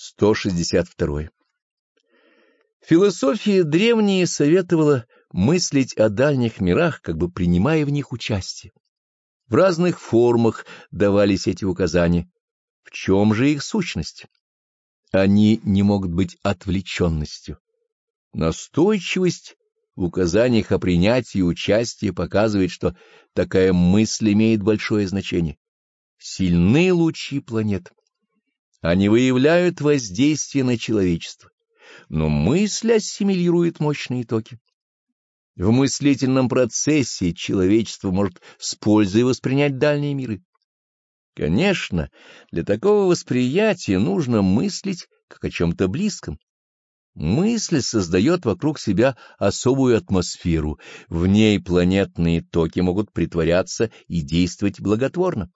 162. Философия древняя советовала мыслить о дальних мирах, как бы принимая в них участие. В разных формах давались эти указания. В чем же их сущность? Они не могут быть отвлеченностью. Настойчивость в указаниях о принятии участия показывает, что такая мысль имеет большое значение. Сильны лучи планет. Они выявляют воздействие на человечество, но мысль ассимилирует мощные токи. В мыслительном процессе человечество может с пользой воспринять дальние миры. Конечно, для такого восприятия нужно мыслить как о чем-то близком. Мысль создает вокруг себя особую атмосферу, в ней планетные токи могут притворяться и действовать благотворно.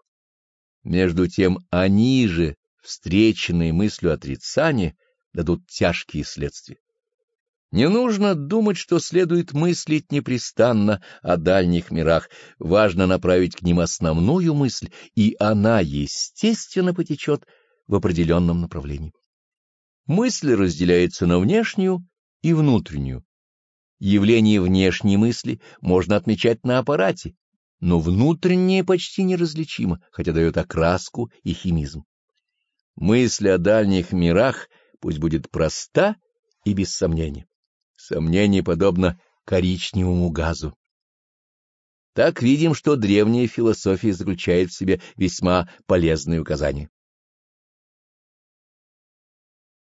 Между тем они же, встреченные мыслью отрицания, дадут тяжкие следствия. Не нужно думать, что следует мыслить непрестанно о дальних мирах, важно направить к ним основную мысль, и она, естественно, потечет в определенном направлении. Мысль разделяется на внешнюю и внутреннюю. Явление внешней мысли можно отмечать на аппарате, но внутреннее почти неразличимо, хотя дает окраску и химизм. Мысль о дальних мирах пусть будет проста и без сомнения. Сомнение подобно коричневому газу. Так видим, что древняя философия заключает в себе весьма полезные указания.